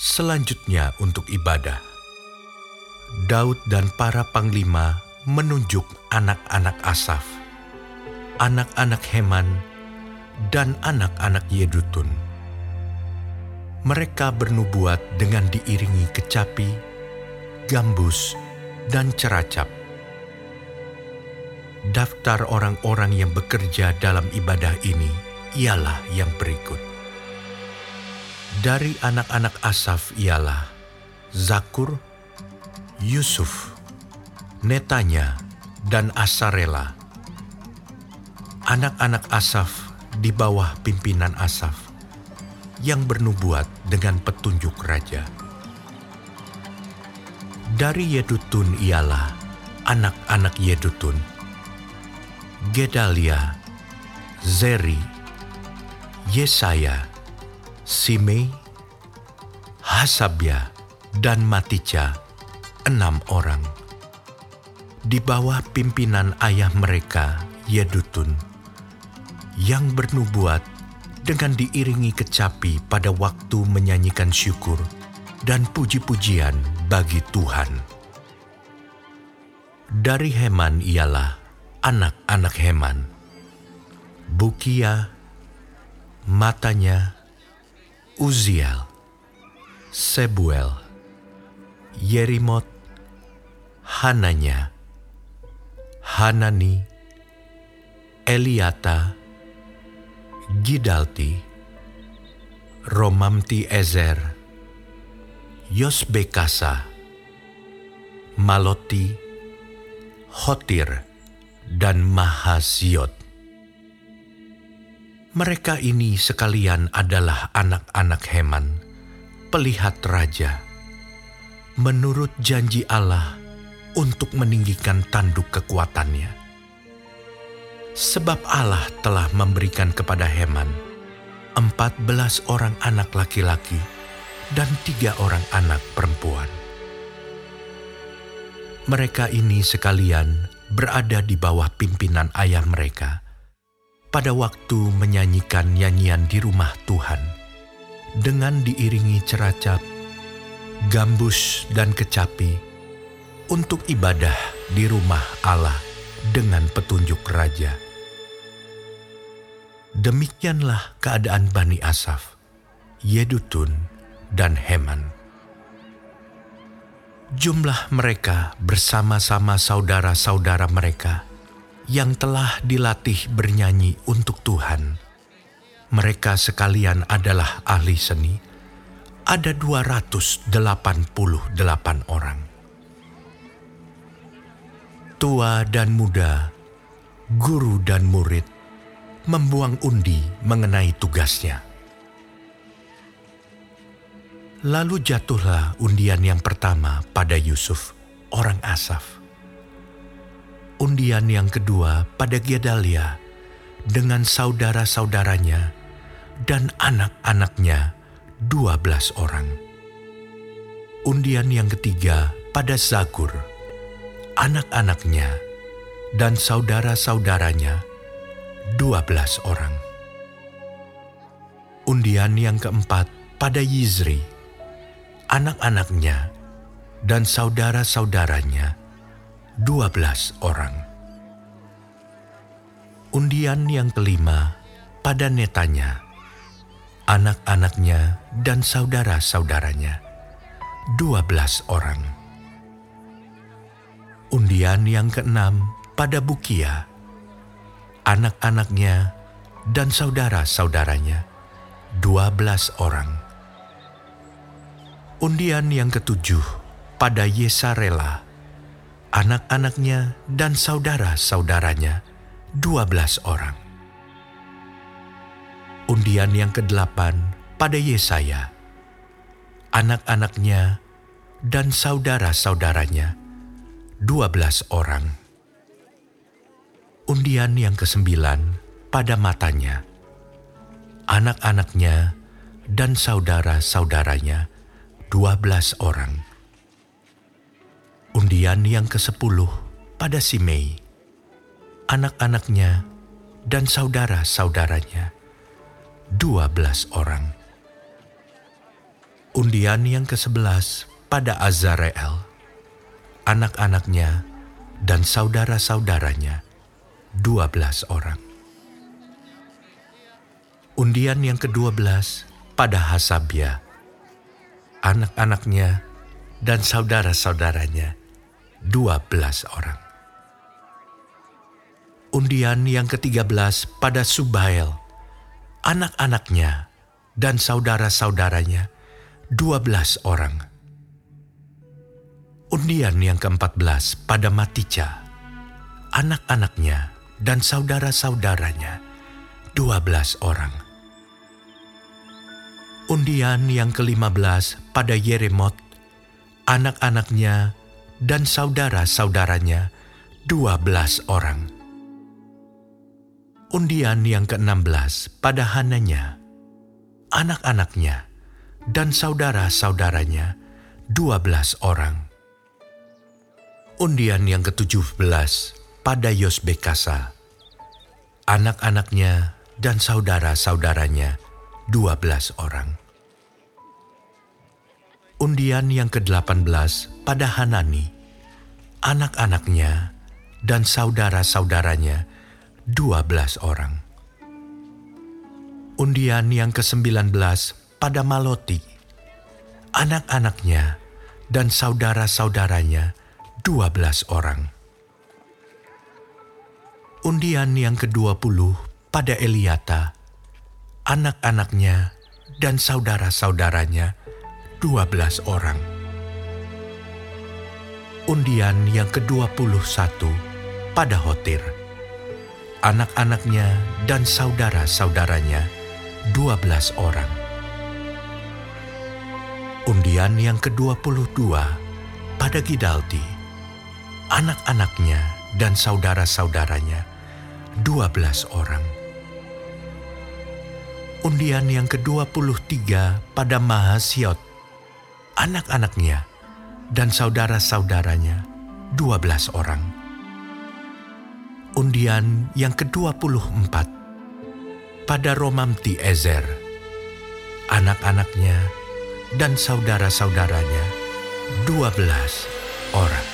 Selanjutnya untuk ibadah. Daud dan para panglima menunjuk anak-anak Asaf, anak-anak Heman, dan anak-anak Yedutun. Mereka bernubuat dengan diiringi kecapi, gambus, dan ceracap. Daftar orang-orang yang bekerja dalam ibadah ini ialah yang berikut. Dari anak-anak Asaf ialah Zakur, Yusuf, Netanya, dan Asarela. Anak-anak Asaf di bawah pimpinan Asaf yang bernubuat dengan petunjuk raja. Dari Yedutun ialah anak-anak Yedutun, Gedalia, Zeri, Yesaya, Simei, Hasabya, dan Matica, enam orang. Di bawah pimpinan ayah mereka, Yedutun, yang bernubuat dengan diiringi kecapi pada waktu menyanyikan syukur dan puji-pujian bagi Tuhan. Dari Heman ialah anak-anak Heman, Bukia, Matanya, Uziel, Sebuel, Yerimot, Hananya, Hanani, Eliata, Gidalti, Romamti Ezer, Yosbekasa, Maloti, Hotir, dan Mahasiot. Mereka ini sekalian adalah anak-anak Heman, pelihat raja, menurut janji Allah untuk meninggikan tanduk kekuatannya. Sebab Allah telah memberikan kepada Heman empat belas orang anak laki-laki dan tiga orang anak perempuan. Mereka ini sekalian berada di bawah pimpinan ayah mereka pada waktu menyanyikan nyanyian di rumah Tuhan dengan diiringi ceracap, gambus, dan kecapi untuk ibadah di rumah Allah dengan petunjuk raja. Demikianlah keadaan Bani Asaf, Yedutun, dan Heman. Jumlah mereka bersama-sama saudara-saudara mereka yang telah dilatih bernyanyi untuk Tuhan. Mereka sekalian adalah ahli seni. Ada 288 orang. Tua dan muda, guru dan murid, membuang undi mengenai tugasnya. Lalu jatuhlah undian yang pertama pada Yusuf, orang Asaf undian yang kedua pada Gedalia dengan saudara-saudaranya dan anak-anaknya dua belas orang. Undian yang ketiga pada Zakur, anak-anaknya dan saudara-saudaranya dua belas orang. Undian yang keempat pada Yizri, anak-anaknya dan saudara-saudaranya dua belas orang. Undian yang kelima pada netanya, anak-anaknya dan saudara-saudaranya, dua belas orang. Undian yang keenam pada Bukia, anak-anaknya dan saudara-saudaranya, dua belas orang. Undian yang ketujuh pada Yesarela, anak-anaknya dan saudara-saudaranya, dua belas orang. Undian yang kedelapan pada Yesaya, anak-anaknya dan saudara-saudaranya, dua belas orang. Undian yang kesembilan pada matanya, anak-anaknya dan saudara-saudaranya, dua belas orang Undian yang ke-10 pada Simei, anak-anaknya dan saudara-saudaranya, dua belas orang. Undian yang ke-11 pada Azareel, anak-anaknya dan saudara-saudaranya, 12 orang. Undian yang ke-12 pada Hasabia, anak-anaknya dan saudara-saudaranya, 12 orang. Undian yang ke-13 pada Subael, anak-anaknya dan saudara-saudaranya, 12 orang. Undian yang ke-14 pada Matica, anak-anaknya dan saudara-saudaranya, 12 orang undian yang ke-15 pada Yeremot, anak-anaknya dan saudara-saudaranya, 12 orang. Undian yang ke-16 pada Hananya, anak-anaknya dan saudara-saudaranya, 12 orang. Undian yang ke-17 pada Yosbekasa, anak-anaknya dan saudara-saudaranya, 12 orang undian yang ke-18 pada Hanani, anak-anaknya, dan saudara-saudaranya, 12 orang. Undian yang ke-19 pada Maloti, anak-anaknya, dan saudara-saudaranya, 12 orang. Undian yang ke-20 pada Eliata, anak-anaknya, dan saudara-saudaranya, 12 orang. Undian yang ke-21 pada Hotir. Anak-anaknya dan saudara-saudaranya 12 orang. Undian yang ke-22 pada Gidalti. Anak-anaknya dan saudara-saudaranya 12 orang. Undian yang ke-23 pada Mahasiot anak-anaknya, dan saudara-saudaranya, dua belas orang. Undian yang ke-24 pada Romamti Ezer, anak-anaknya dan saudara-saudaranya, dua belas orang.